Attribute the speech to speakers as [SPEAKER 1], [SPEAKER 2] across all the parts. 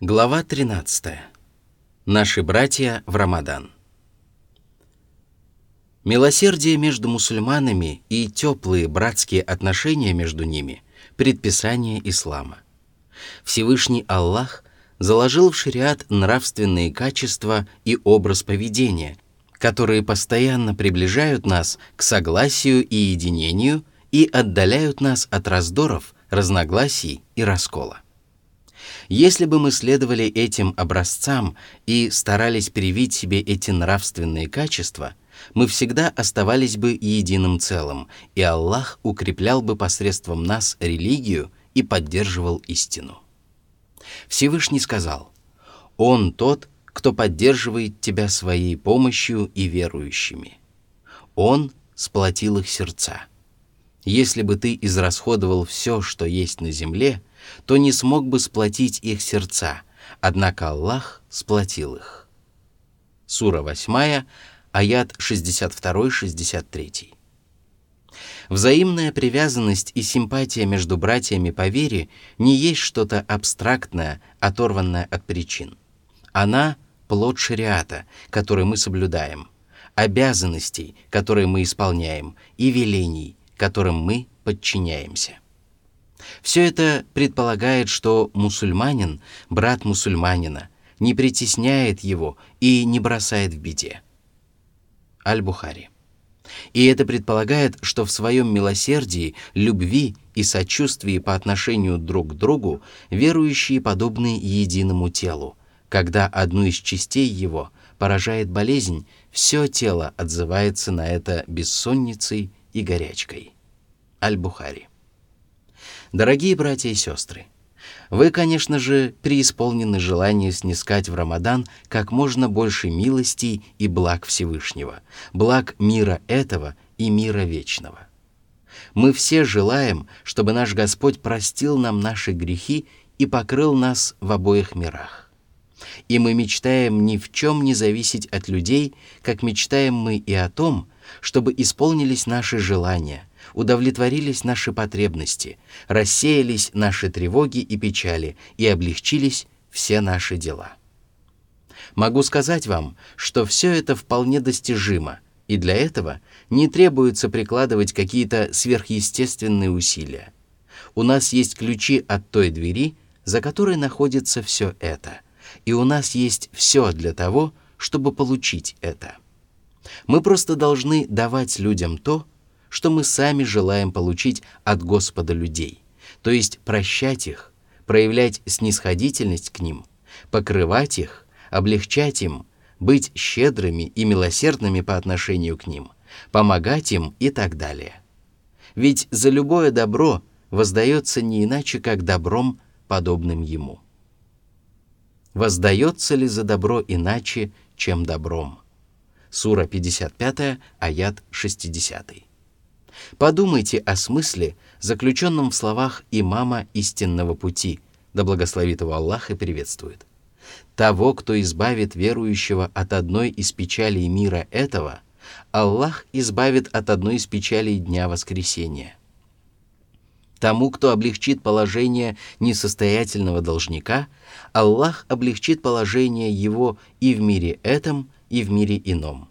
[SPEAKER 1] Глава 13. Наши братья в Рамадан. Милосердие между мусульманами и теплые братские отношения между ними – предписание ислама. Всевышний Аллах заложил в шариат нравственные качества и образ поведения, которые постоянно приближают нас к согласию и единению и отдаляют нас от раздоров, разногласий и раскола. Если бы мы следовали этим образцам и старались привить себе эти нравственные качества, мы всегда оставались бы единым целым, и Аллах укреплял бы посредством нас религию и поддерживал истину. Всевышний сказал, «Он тот, кто поддерживает тебя своей помощью и верующими. Он сплотил их сердца. Если бы ты израсходовал все, что есть на земле – то не смог бы сплотить их сердца, однако Аллах сплотил их. Сура 8, аят 62-63. Взаимная привязанность и симпатия между братьями по вере не есть что-то абстрактное, оторванное от причин. Она – плод шариата, который мы соблюдаем, обязанностей, которые мы исполняем, и велений, которым мы подчиняемся. Все это предполагает, что мусульманин, брат мусульманина, не притесняет его и не бросает в беде. Аль-Бухари. И это предполагает, что в своем милосердии, любви и сочувствии по отношению друг к другу верующие подобны единому телу. Когда одну из частей его поражает болезнь, все тело отзывается на это бессонницей и горячкой. Аль-Бухари. Дорогие братья и сестры, вы, конечно же, преисполнены желания снискать в Рамадан как можно больше милостей и благ Всевышнего, благ мира этого и мира вечного. Мы все желаем, чтобы наш Господь простил нам наши грехи и покрыл нас в обоих мирах. И мы мечтаем ни в чем не зависеть от людей, как мечтаем мы и о том, чтобы исполнились наши желания – удовлетворились наши потребности, рассеялись наши тревоги и печали и облегчились все наши дела. Могу сказать вам, что все это вполне достижимо, и для этого не требуется прикладывать какие-то сверхъестественные усилия. У нас есть ключи от той двери, за которой находится все это, и у нас есть все для того, чтобы получить это. Мы просто должны давать людям то, что мы сами желаем получить от Господа людей, то есть прощать их, проявлять снисходительность к ним, покрывать их, облегчать им, быть щедрыми и милосердными по отношению к ним, помогать им и так далее. Ведь за любое добро воздается не иначе, как добром, подобным ему. Воздается ли за добро иначе, чем добром? Сура 55, аят 60. Подумайте о смысле, заключенном в словах имама истинного пути, да благословит его Аллах и приветствует. Того, кто избавит верующего от одной из печалей мира этого, Аллах избавит от одной из печалей Дня Воскресения. Тому, кто облегчит положение несостоятельного должника, Аллах облегчит положение его и в мире этом, и в мире ином.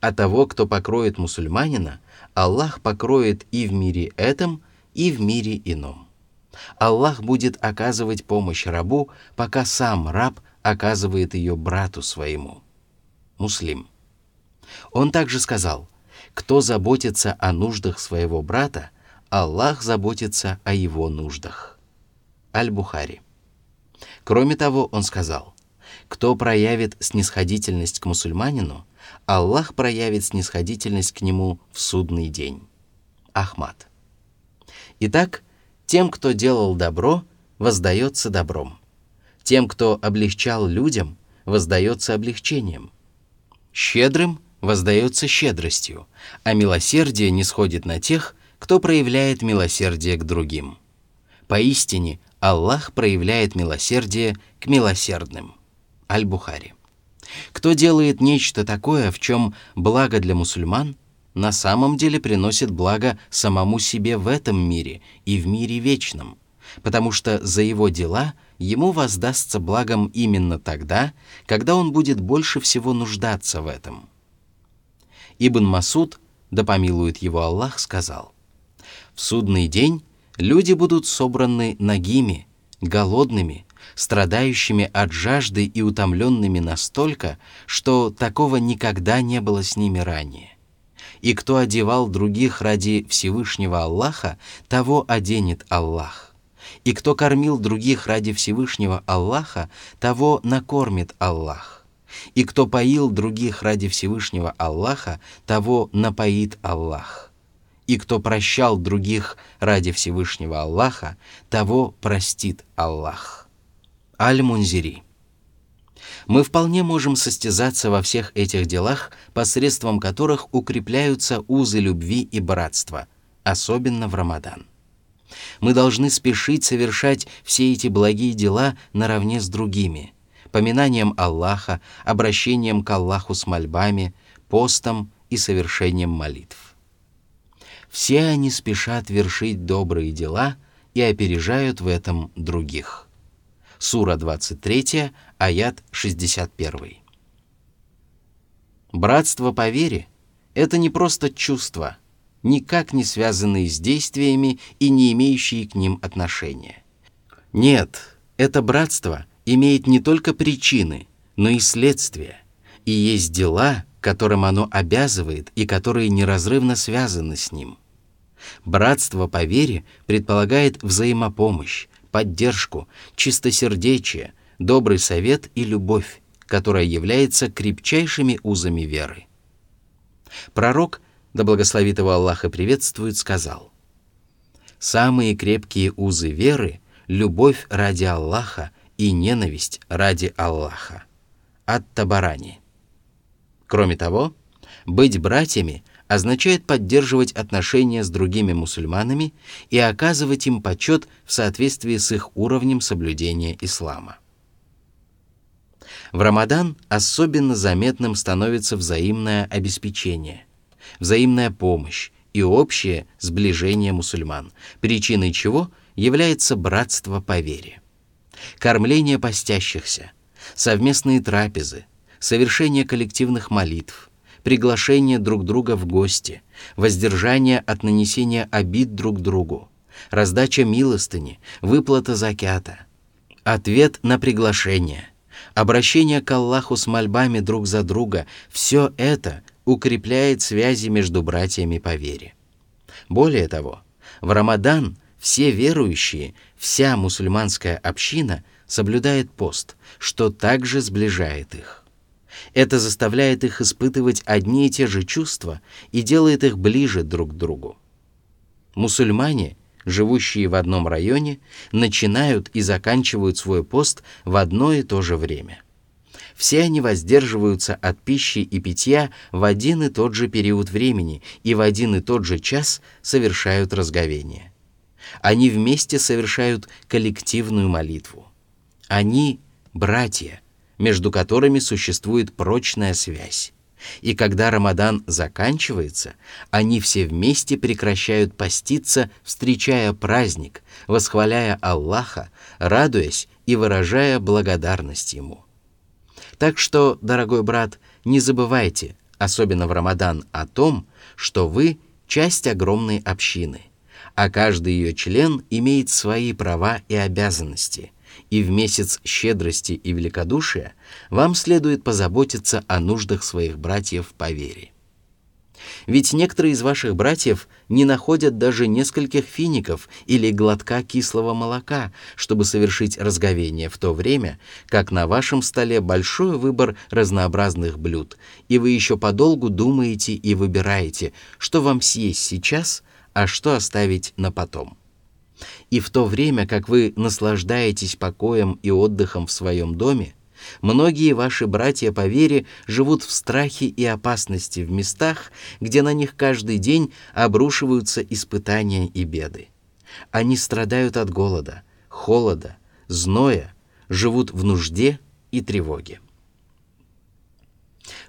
[SPEAKER 1] А того, кто покроет мусульманина, Аллах покроет и в мире этом, и в мире ином. Аллах будет оказывать помощь рабу, пока сам раб оказывает ее брату своему. Муслим. Он также сказал, кто заботится о нуждах своего брата, Аллах заботится о его нуждах. Аль-Бухари. Кроме того, он сказал, кто проявит снисходительность к мусульманину, Аллах проявит снисходительность к нему в судный день. Ахмад. Итак, тем, кто делал добро, воздается добром. Тем, кто облегчал людям, воздается облегчением. Щедрым воздается щедростью, а милосердие не сходит на тех, кто проявляет милосердие к другим. Поистине, Аллах проявляет милосердие к милосердным. Аль-Бухари. Кто делает нечто такое, в чем благо для мусульман, на самом деле приносит благо самому себе в этом мире и в мире вечном. потому что за его дела ему воздастся благом именно тогда, когда он будет больше всего нуждаться в этом. Ибн Масуд, да помилует его Аллах, сказал, «В судный день люди будут собраны нагими, голодными, страдающими от жажды и утомленными настолько, что такого никогда не было с ними ранее. И кто одевал других ради Всевышнего Аллаха, того оденет Аллах. И кто кормил других ради Всевышнего Аллаха, того накормит Аллах. И кто поил других ради Всевышнего Аллаха, того напоит Аллах. И кто прощал других ради Всевышнего Аллаха, того простит Аллах. Аль-Мунзири мы вполне можем состязаться во всех этих делах, посредством которых укрепляются узы любви и братства, особенно в Рамадан. Мы должны спешить совершать все эти благие дела наравне с другими, поминанием Аллаха, обращением к Аллаху с мольбами, постом и совершением молитв. Все они спешат вершить добрые дела и опережают в этом других. Сура 23, аят 61. Братство по вере – это не просто чувства, никак не связанные с действиями и не имеющие к ним отношения. Нет, это братство имеет не только причины, но и следствия, и есть дела, которым оно обязывает и которые неразрывно связаны с ним. Братство по вере предполагает взаимопомощь, поддержку, чистосердечие, добрый совет и любовь, которая является крепчайшими узами веры. Пророк, да благословит его Аллах и приветствует, сказал, «Самые крепкие узы веры — любовь ради Аллаха и ненависть ради Аллаха». От Табарани. Кроме того, быть братьями — означает поддерживать отношения с другими мусульманами и оказывать им почет в соответствии с их уровнем соблюдения ислама. В Рамадан особенно заметным становится взаимное обеспечение, взаимная помощь и общее сближение мусульман, причиной чего является братство по вере. Кормление постящихся, совместные трапезы, совершение коллективных молитв – приглашение друг друга в гости, воздержание от нанесения обид друг другу, раздача милостыни, выплата закята, ответ на приглашение, обращение к Аллаху с мольбами друг за друга – все это укрепляет связи между братьями по вере. Более того, в Рамадан все верующие, вся мусульманская община соблюдает пост, что также сближает их. Это заставляет их испытывать одни и те же чувства и делает их ближе друг к другу. Мусульмане, живущие в одном районе, начинают и заканчивают свой пост в одно и то же время. Все они воздерживаются от пищи и питья в один и тот же период времени и в один и тот же час совершают разговение. Они вместе совершают коллективную молитву. Они – братья – между которыми существует прочная связь. И когда Рамадан заканчивается, они все вместе прекращают поститься, встречая праздник, восхваляя Аллаха, радуясь и выражая благодарность Ему. Так что, дорогой брат, не забывайте, особенно в Рамадан, о том, что вы – часть огромной общины, а каждый ее член имеет свои права и обязанности – и в месяц щедрости и великодушия вам следует позаботиться о нуждах своих братьев по вере. Ведь некоторые из ваших братьев не находят даже нескольких фиников или глотка кислого молока, чтобы совершить разговение в то время, как на вашем столе большой выбор разнообразных блюд, и вы еще подолгу думаете и выбираете, что вам съесть сейчас, а что оставить на потом. И в то время, как вы наслаждаетесь покоем и отдыхом в своем доме, многие ваши братья по вере живут в страхе и опасности в местах, где на них каждый день обрушиваются испытания и беды. Они страдают от голода, холода, зноя, живут в нужде и тревоге.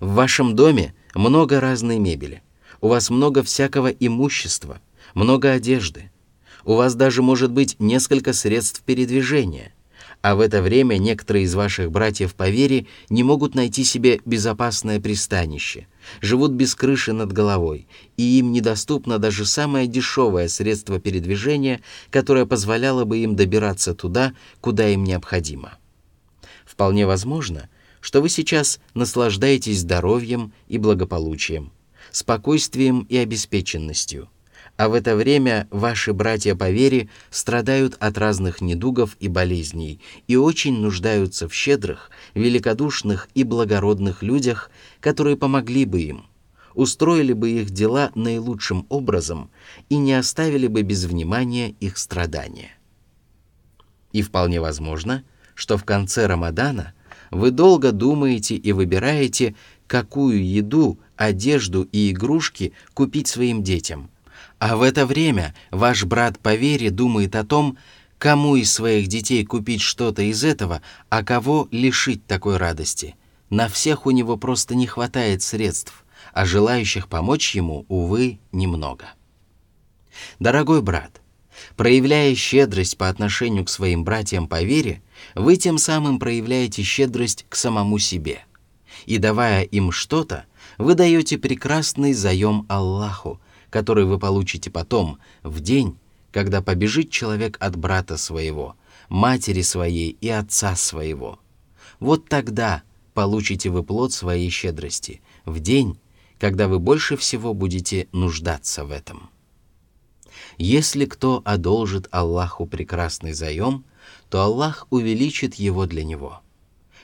[SPEAKER 1] В вашем доме много разной мебели, у вас много всякого имущества, много одежды – У вас даже может быть несколько средств передвижения. А в это время некоторые из ваших братьев по вере не могут найти себе безопасное пристанище, живут без крыши над головой, и им недоступно даже самое дешевое средство передвижения, которое позволяло бы им добираться туда, куда им необходимо. Вполне возможно, что вы сейчас наслаждаетесь здоровьем и благополучием, спокойствием и обеспеченностью – а в это время ваши братья по вере страдают от разных недугов и болезней и очень нуждаются в щедрых, великодушных и благородных людях, которые помогли бы им, устроили бы их дела наилучшим образом и не оставили бы без внимания их страдания. И вполне возможно, что в конце Рамадана вы долго думаете и выбираете, какую еду, одежду и игрушки купить своим детям – а в это время ваш брат по вере думает о том, кому из своих детей купить что-то из этого, а кого лишить такой радости. На всех у него просто не хватает средств, а желающих помочь ему, увы, немного. Дорогой брат, проявляя щедрость по отношению к своим братьям по вере, вы тем самым проявляете щедрость к самому себе. И давая им что-то, вы даете прекрасный заем Аллаху, который вы получите потом, в день, когда побежит человек от брата своего, матери своей и отца своего. Вот тогда получите вы плод своей щедрости, в день, когда вы больше всего будете нуждаться в этом. Если кто одолжит Аллаху прекрасный заем, то Аллах увеличит его для него.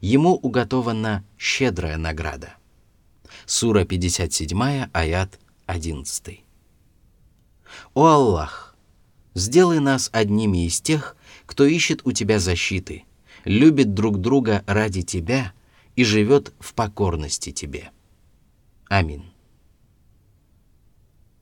[SPEAKER 1] Ему уготована щедрая награда. Сура 57, аят 11. «О Аллах, сделай нас одними из тех, кто ищет у Тебя защиты, любит друг друга ради Тебя и живет в покорности Тебе. Аминь.